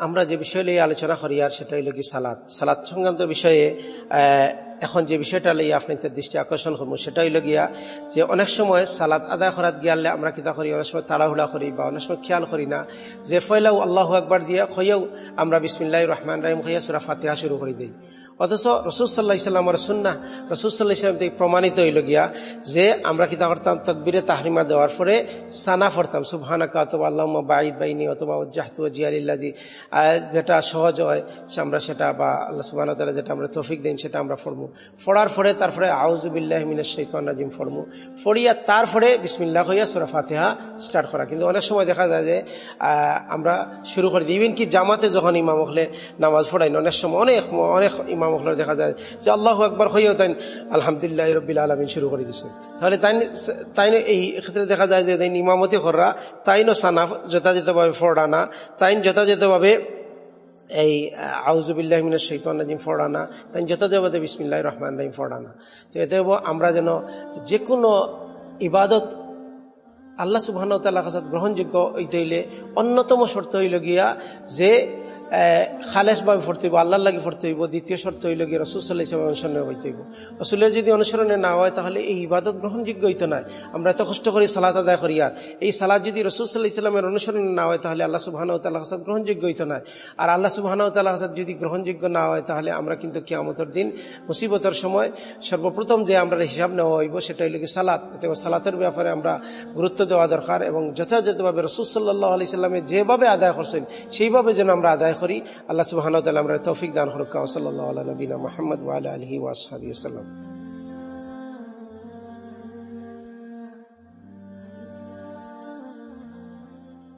আমরা যে বিষয় নিয়ে আলোচনা করি আর সেটা হইল কি সালাদ সালাদ সংক্রান্ত বিষয়ে এখন যে বিষয়টা লইয়া আপনাদের দৃষ্টি আকর্ষণ করব সেটা হইল গিয়া যে অনেক সময় সালাদ আদায় করাত গিয়ালে আমরা কিতা করি? অনেক সময় তাড়াহুড়া করি বা অনেক সময় খেয়াল করি না। যে ফয়লাও আল্লাহ একবার দিয়া খইয়াও আমরা বিসমিল্লাহ রহমান রাহিম খইয়া সুরা ফাতিহা শুরু করে দিই। অথচ রসুল সাল্লাহ ইসলামের সুন্না রসুল সাল্লাহ ইসলাম থেকে প্রমাণিত হইল গিয়া যে আমরা কিতা করতাম? তকবিরে তাহরিমা দেওয়ার পরে সানা পড়তাম, সুবহানাকা অথবা আল্লাহ বাইদ বাইনি অথবা জাহতু জিয়ালিল্লাজি যেটা সহজ হয়, আমরা সেটা বা আল্লাহ সুবাহ যেটা আমরা তৌফিক দিন, সেটা আমরা পড়ব পড়ার পরে তারপরে আউজুবিল্লাহ মিনাশ শৈতান নাজিম পড়ব পড়িয়া তারপরে বিসমিল্লাহ হইয়া সুরা ফাতেহা স্টার্ট করা। কিন্তু অনেক সময় দেখা যায় যে আমরা শুরু করে। দিই ইভেন কি জামাতে যখন ইমাম হলে নামাজ পড়াই না, অনেক সময় অনেক অনেক ইমাম হলে দেখা যায় যে আল্লাহ একবার হইয়াও তাই আলহামদুলিল্লাহ রবিল আলমিন শুরু করে দিছে। তাহলে তাই তাই এই ক্ষেত্রে দেখা যায় যে ইমামতি করা তাইনও সানা যথাযথভাবে ফোড়া না তাইন যথাযথভাবে এই আউজুবিল্লাহ মিনা শৈতান রাজিম ফোড়ানা, তাই যথাযথভাবে বিসমিল্লাহ রহমান রাহিম ফোড়ানা। তো এতে আমরা যেন যে কোনো ইবাদত আল্লাহ সুবাহ গ্রহণযোগ্য হইতে হইলে অন্যতম শর্ত হইল গিয়া যে খালেসভাবে পড়তে হইব, আল্লাহর লাগে পড়তে হইব, দ্বিতীয় শর্ত হইল গিয়ে রসুল সাল্লাহ ইসলাম অনুসরণে হইতে হইব। রসুলের যদি অনুসরণে না হয়, তাহলে এই ইবাদত গ্রহণযোগ্য হইতো না। আমরা এত কষ্ট করি সালাত আদায় করি আর। এই সালাদ যদি রসুল সাল্লাহ ইসলামের অনুসরণে না হয়, তাহলে আল্লাহ সুবাহ তাল্লাহ হাসাদ গ্রহণযোগ্য হইতো না। আর আল্লাহ সুবাহ তাল্লাহ হাসাদ যদি গ্রহণযোগ্য না হয়, তাহলে আমরা কিন্তু কিয়ামতের দিন মুসিবতের সময় সর্বপ্রথম যে আমরা হিসাব নেওয়া হইব, সেটা হইল কি সালাত। সালাতের ব্যাপারে আমরা গুরুত্ব দেওয়া দরকার এবং যথাযথভাবে রসুল সাল্লাহ আলি সাল্লামে যেভাবে আদায় করছেন, সেইভাবে যেন আমরা আদায় করি। আল্লাহ সুবাহ আমরা তৌফিক দান হরকা সাল্লাহ আল্লাহ নবীনা মোহাম্মদ ওয়াল আলহি ওয়াসাবি সাল্লাম।